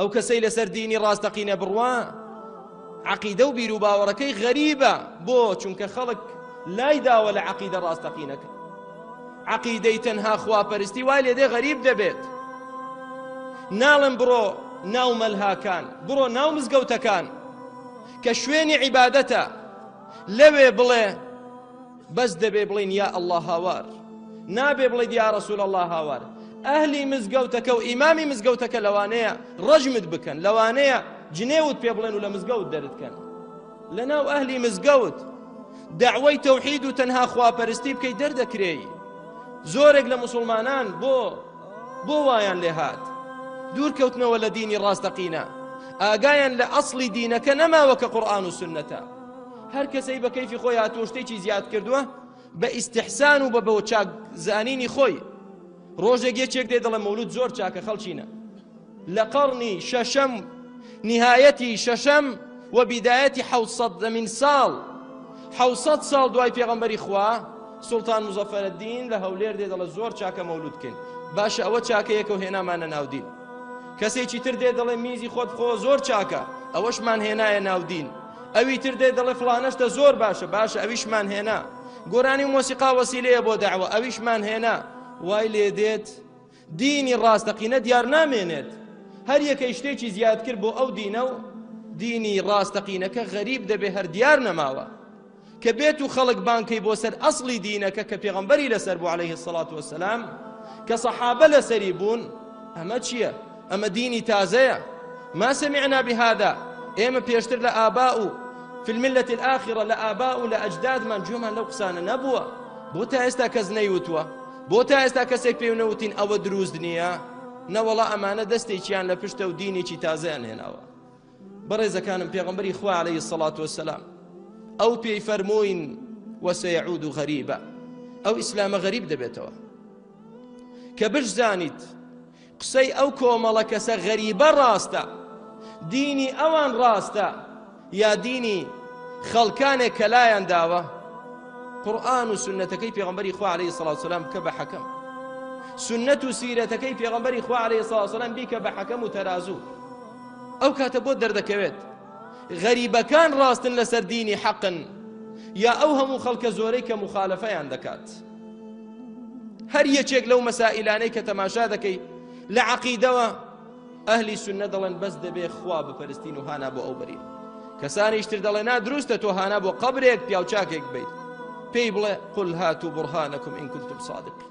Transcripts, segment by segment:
ئەو کەسەی لەسەر دینی ڕاستەقینە بڕوا عقیدە و بیر و باوەڕەکەی غەریبە بۆ چونکە خەڵک لای داوە لە عقیدە ڕاستەقینەکە عقیدەی تەنها خواپەرستی وای لێدێ غەریب دەبێت ناڵم بڕۆ ناو مەلهاکان بڕۆ ناو مزگەوتەکان کە شوێنی عیبادەتە لەوێ بڵێ بەس دەبێ بڵێین یا اللە هاوار نابێ بڵێیت یا رسول اللە هاوار ئەهلی مزگەوتەکە و ئیمامی مزگەوتەکە لەوانەیە ڕەجمت بکەن لەوانەیە جنێوت پێ بڵێن و لە مزگەوت دەردکەن لەناو ئەهلی مزگەوت داوای تەوحید و تەنها خواپەرستی بکەی دەردەکرێی زۆرێک لە مسلمانان بۆ بۆ وایان لێ هاات دوورکەوتنەوە لە دینی ڕاستەقینە ئاگایان لە ئەسلی دینەکە نەماوە کە قورآان و سنەتە هەر کەسەی بە کەیفی خۆی هاتووە شتێکی زیاد کردووە بە ئیستحسان و بە بەوە چاک زانینی خۆی ڕۆژێک یەکێک دێ دەڵە مەولود زۆر چاکە خەڵچینە لە قەڕنی شەشەم نهایەتی شەشەم و بیدایەتی حوسەد دەمین ساڵ حوسەد ساڵ دوای پێغەمبەری خوا سلتان مزەفەرەدین لە هەولێر دێ دەڵە زۆر چاکە مەولودکەین باشە ئەوە چاکەیەکە و هێنامانە ناودین کەسێکی تر دێ دەڵێ میزی خۆت خۆ زۆر چاکە ئەوەشمان هێنایە ناودین ئەوی تر دێ دەڵێ فڵانەشتە زۆر باشە باشە ئەویشمان هێنا گۆرانی و مۆسیقا وەسیلەیە بۆ داوە ئەویشمان هێنا وای لێ دێت دینی ڕاستەقینە دیار نامێنێت هەر یەکەی شتێکی زیاد کرد بۆ ئەو دینە و دینی ڕاستەقینەکە غەریب دەبێ هەر دیار نەماوە کە بێت و خەڵک بانگ کەی بۆ سەر ئەسڵی دینەکە کە پێغەمبەری لەسەر بوو عەلەیه سەڵات وەسەلام کە سەحابە لەسەری بوون ئەمە چییە؟ ئەمە دینی تازەیە ما سمعنا بهذا ئێمە پێشتر لە ئابا و في الملة الآخرة لە ئابا و لە ئەجدادمان گوێمان لەو قسانە نەبووە بۆ تا ئێستا کەس نەیوتووە بۆ تا ئێستا کەسێک پێ نەوتین ئەوە دروست نییە نەوەڵا ئەمانە دەستێکیان لە پشتە و دینێکی تازەیان هێناوە بەڕێزەکانم پێغەمبەری خوا علیە سەڵات وسلام ئەو پێی فەرمووین وەسەیعود و غەریبە ئەو ئیسلامە غەریب دەبێتەوە کە بشزانیت قسەی ئەو کۆمەڵە کەسە غەریبە ڕاستە دینی ئەوان ڕاستە یا دینی خەڵکانێک کە لایەن داوە قورآن و سنەتەکەی پێغمبەری خوا عليه سڵاو سلام بکە بە حەکەم سنەت و سیرەتەکەی پێغمبەری خوا عليه سڵاو سلام بیکە بە حەکەم و تەرازوو ئەو کاتە بۆت دەردەکەوێت غەریبەکان ڕاستن لەسەر دینی حەقن یا ئەو هەموو خەڵکە زۆرەی کە مخالفەیان دەکات هەر یەکێک لەو مەسائلانەی کە تەماشا دەکەی لە عقیدەوە ئەهلی سنە دەڵێن بەس دەبێ خوا بپەرستین و هانا بۆ ئەو بەرین کەسانیشتر دەڵێ نا دروستە تۆ هانا بۆ قبرێک پیاوچاکێک بیت پێی بڵێ قل هات و بڕهانەکم ئینکردتم صادق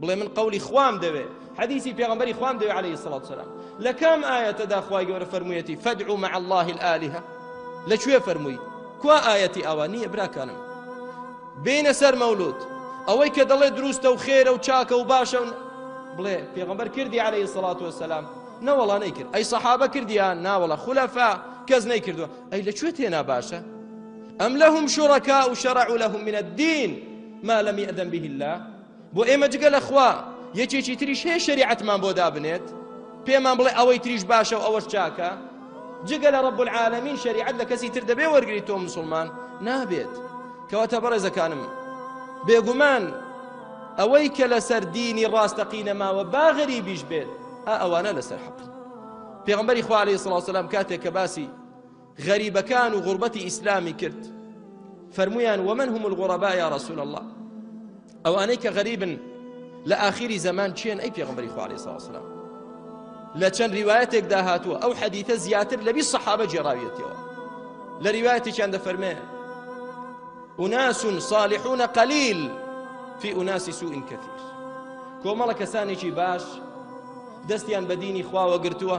بڵێ من قەولی خوام دەوێ حەدیسی پێغەمبەری خوام دەوێ عەلەیهی سڵات سەلام لە کام ئایەتەدا خوای گەورە فەرموویەتی فەدعو مع الله الآلهە لە کوێ فەرمووی کوا ئایەتی ئاوا نییە براکانم بینە سەر مەولود ئەوەی کە دەڵێ دروستە و خێرە و چاکە و باشە و بڵێ پێغەمبەر کردی عەلەیهی سڵات وسلام نەوەڵا نەیکرد ئەی سەحابە کردیان ناوەڵە خولەفا کەس نەیکردووە ئەی لە کوێ تێنا باشە ئەم لەهم شوڕەکا و شەرع لەهم من الدین ما لم يأذن به الله بۆ ئێمە جگە لە خوا یەکێکی تریش هەیە شەریعەتمان بۆ دابنێت پێمان بڵێ ئەوەی تریش باشە و ئەوەش چاکە جگە لە ڕب العالمین شەریعەت لە کەسی تر دەبێ وەرگری تۆ مسلمان نابێت کەواتە بەڕێزەکانم بێگومان ئەوەی کە لەسەر دینی ڕاستەقینە ماوە باغری بیش بێت ئەوانە لەسەر حەق پێغمبەری خوالی سڵاوسلام کاتێک کە باسی غەریبەکان و غوربەتی ئیسلامی کرد فەرمویان ومن هم الغرباء یا رسول الله ئەوانەی کە غەریبن لە ئاخیری زەمان چێن ئەی پێغمبەری خوارێ ساسرا لە چەند ریواەتێکدا هاتووە ئەو حەدیتە زیاتر لەبی سەحابە جێراویەتەوە لە ریواەتێکیان دەفەرمێ أناس صالحون قليل في أناس سوء كثير کۆمەڵە کەسانێکی باش دەستیان بە دینی خواوە گرتووە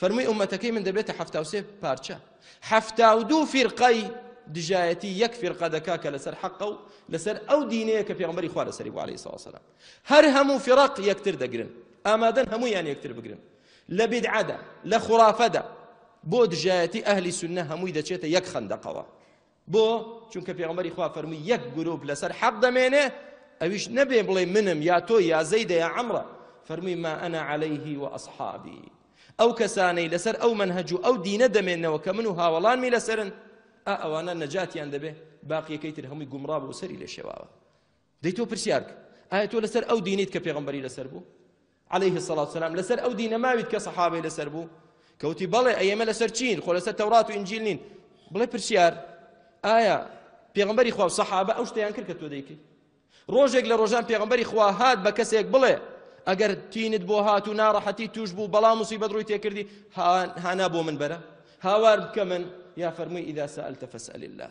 فەرمووی ئومەتەکەی من دەبێتە حەفتا و سێ پارچە حەفتا و دوو فیرقەی دژایەتی یەک فیرقە دەکا کە لەسەر حەقە و لەسەر ئەو دینەیە کە پێغمبەری خوا لەسەری بۆ عەلەیهی سەلام هەر هەموو فیرق یەکتر دەگرن ئامادەن هەموویان یەکتر بگرن لە بیدعەدا لە خورافەدا بۆ دژایەتی ئەهلی سنە هەمووی دەچێتە یەک خەندەقەوە بۆ؟ چونکە پێغەمبەری خوا فەرمووی یەک گروپ لەسەر حەق دەمێنێ ئەویش نەبێ بڵێ منم یا تۆ یا زەیدە یا عەمرە فەرمووی ما ئەنا عەلەیهی و ئەصحابی ئەو کەسانەی لەسەر ئەو منهج و ئەو دینە دەمێنەوە کە من و هاوەڵانمی لەسەرن ئا ئەوانە نەجاتیان دەبێ باقیەکەی تر هەمووی گومڕا بۆ سەری لێ شێواوە دەی تۆ پرسیار کە ئایا تۆ لەسەر ئەو دینیت کە پێغمبەری لەسەر بوو عليه الصلاة والسلام لەسەر ئەو دینە ماویت کە صحابەی لەسەر بوو کەوتی بەڵێ ئەیەمە لەسەر چین خۆ لەسەر تەورات و ئنجیل نین بڵێ پرسیار ئایا پێغمبەری خوا و صحابە ئەو شتیان کرد کە تۆ دەیکەی ڕۆژێک لە ڕۆژان پێغمبەری خوا هات بە کەسێک بڵێ ئەگەر تینت بۆ هات و ناڕەحەتی توش بوو بەڵام مصیبەت ڕووی تێکردی هانا بۆ من بەرە هاوار بکە من یا فەرمووی ئیدا سەلتە فەسەل الله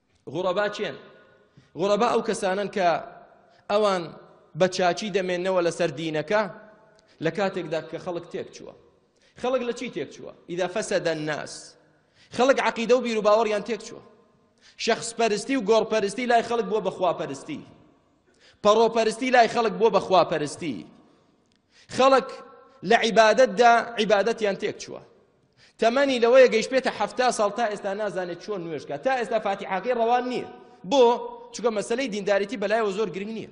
غورەبا کێن؟ غورەبا ئەو کەسانن کە ئەوان بە چاچی دەمێنەوە لەسەر دینەکە لە کاتێکدا کە خەڵک تێک چووە خەڵک لە چی تێک چووە ئیدا فەسەدە ناس خەڵک عقیدە و بیروباوەڕیان تێک چووە شخص پەرستی و گۆڕپەرستی لای خەڵک بووە بەخواپەرستی پەڕۆپەرستی لای خەڵک بووە بەخواپەرستی خەڵک لە عیبادەتدا عیبادەتیان تێک چووە تەمەنی لەوەیە گەیشتبێتە حەفتا ساڵ تا ئێستا نازانێت چۆن نوێژ کات تا ئێستا فاتیحاکەی ڕەوان نییە بۆ چونکە مەسەلەی دینداریتی بەلایەوە زۆر گرنگ نییە